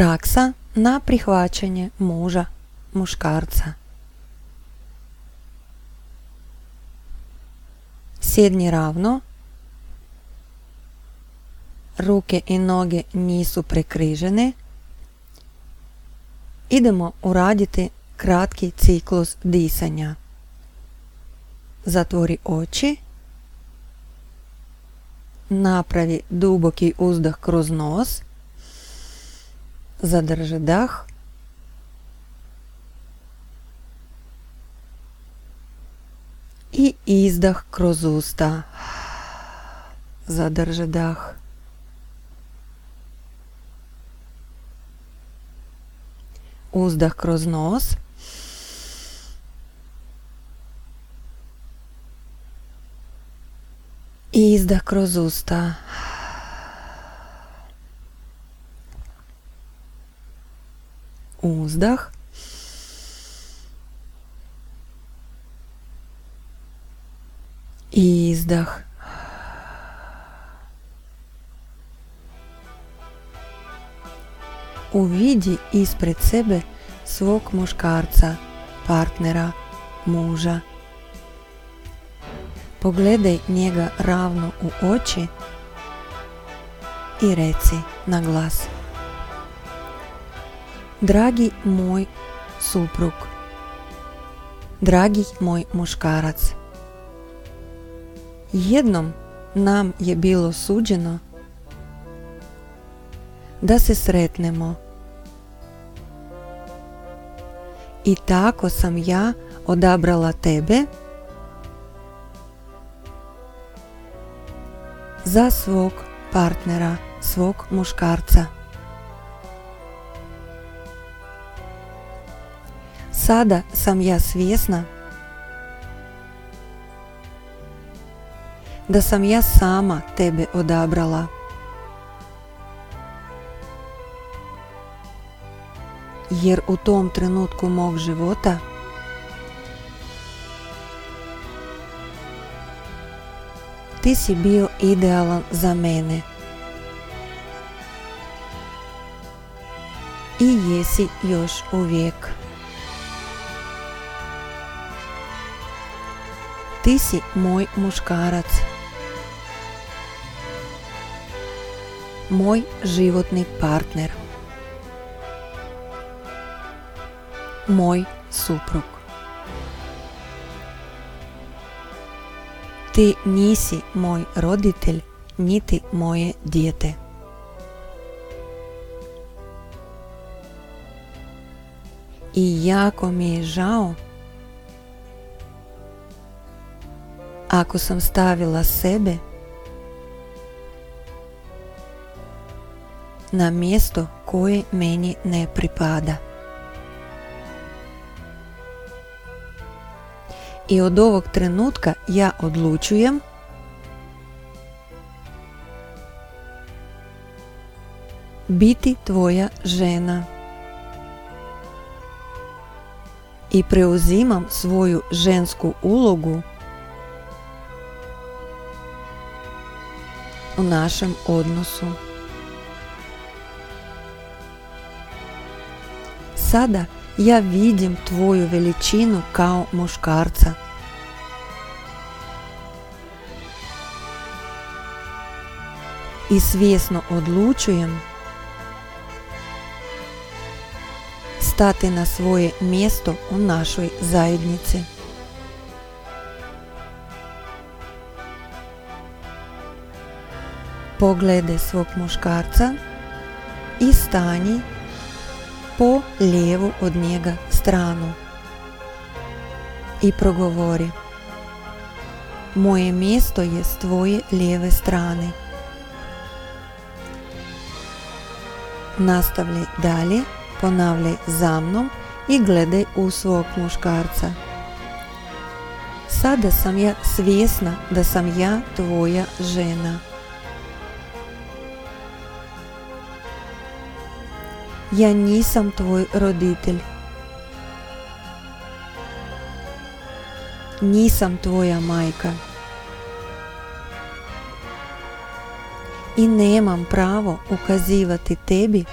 Ракса на прихвачення мужа мушкарца. Седни равно. Руки і ноги нісу прикрижені. Ідемо урадіти краткий циклус дисання. Затвори очі. Направи дубокий уздах крізь нос. Задержи дах. І іздах кроз уста. Задержи дах. Уздах кроз нос. І іздах кроз уста. Уздах. Издах. Увиди испред себе свог мушкарца, партнера, muža. Pogledaj njega ravno u oči i reci na glas. Dragi moj suprug, dragi moj muškarac, jednom nam je bilo suđeno da se sretnemo. I tako sam ja odabrala tebe za svog partnera, svog muškarca. Sada sam ja svjesna da sam ja sama tebe odabrala. Jer u tom trenutku mog života ti si bio idealan za mene. I jesi još uvijek. Ты си мой мушкарац. Мой животный партнер. Мой супруг. Ти ніси мой родитель, ні ти моє діти. І яко мій жао ako sam stavila sebe na mjesto koje meni ne pripada. I od ovog trenutka ja odlučujem biti tvoja žena. I preuzimam svoju žensku ulogu našem odnosu. Sada ja vidim tvoju veličinu kao muškarca. I svjesno odlučujem stati na svoje mjesto u našoj zajednici. Pogledaj svog muškarca i stani po lijevu od njega stranu i progovori Moje mjesto je s tvoje lijeve strane. Nastavljaj dalje, ponavljaj za mnom i gledaj u svog muškarca. Sada sam ja svjesna da sam ja tvoja žena. ja nisam tvoj roditelj. Nisam tvoja majka. I nemam pravo ukazivati tebi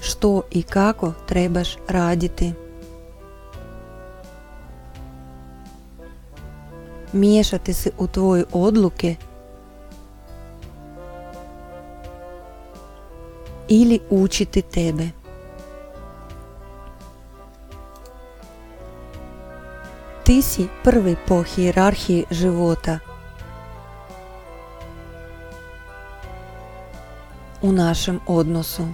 što i kako trebaš raditi. Miješati se u tvoje odluke ілі учити тебе. Ты си первый по хиерархии живота. У нашем односу.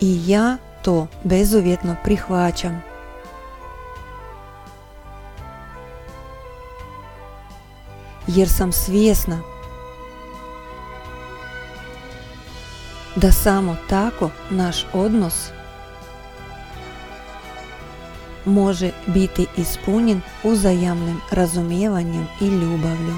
І я то безувітно прихвачам. Jer sam svjesna da samo tako naš odnos može biti ispunjen uzajamnim razumijevanjem i ljubavlju.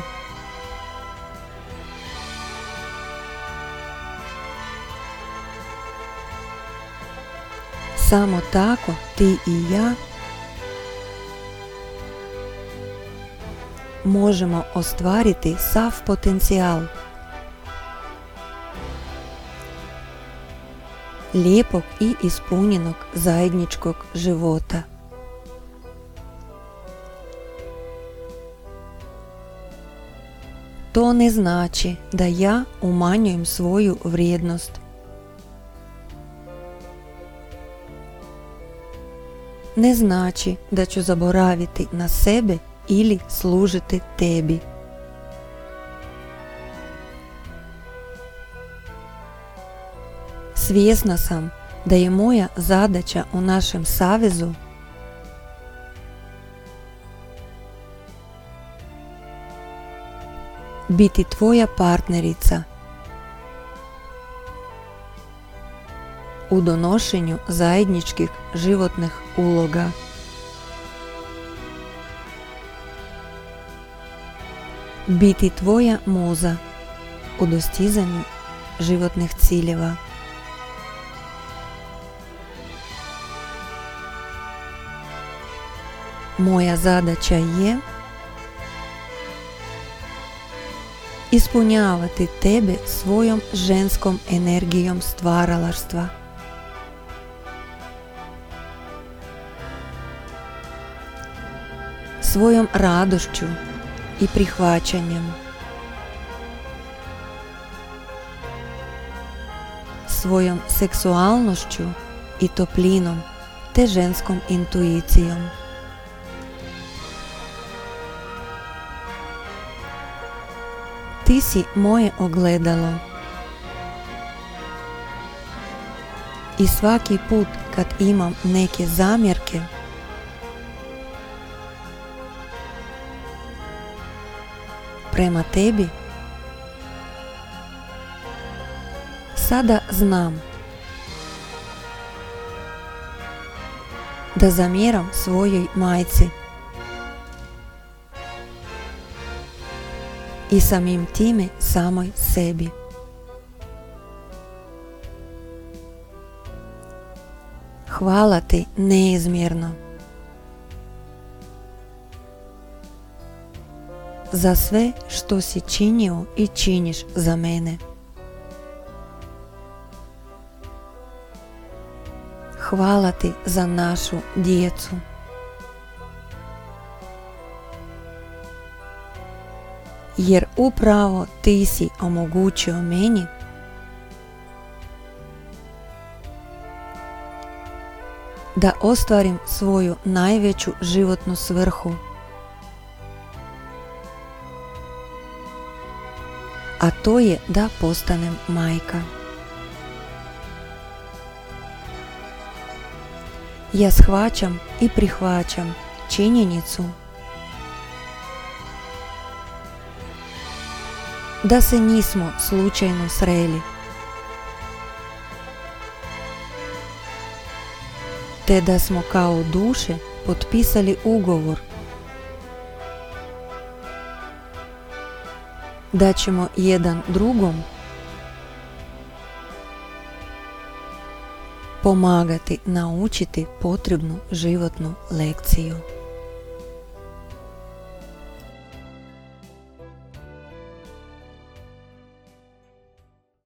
Samo tako ti i ja možemo ostvariti sav potencijal lijepog i ispunjenog zajedničkog života. To ne znači da ja umanjujem svoju vrijednost. Ne znači da ću zaboraviti na sebe ili služiti tebi. Svjesna sam da je moja zadaća u našem savezu biti tvoja partnerica u donošenju zajedničkih životnih uloga. Biti tvoja muza u dostizanju životnih ciljeva. Moja zadaća je ispunjavati tebe svojom ženskom energijom stvaralaštva. Svojom radošću i prihvaćanjem. Svojom seksualnošću i toplinom te ženskom intuicijom. Ti si moje ogledalo. I svaki put kad imam neke zamjerke, prema tebi, sada znam da zamjeram svojoj majci. I samim time samoj sebi. Hvala ti neizmjerno za sve što si činio i činiš za mene. Hvala ti za našu djecu. Jer upravo ti si omogućio meni da ostvarim svoju najveću životnu svrhu. A to je da postanem majka. Ja shvaćam i prihvaćam činjenicu da se nismo slučajno sreli. Te da smo kao duše potpisali ugovor da ćemo jedan drugom pomagati naučiti potrebnu životnu lekciju.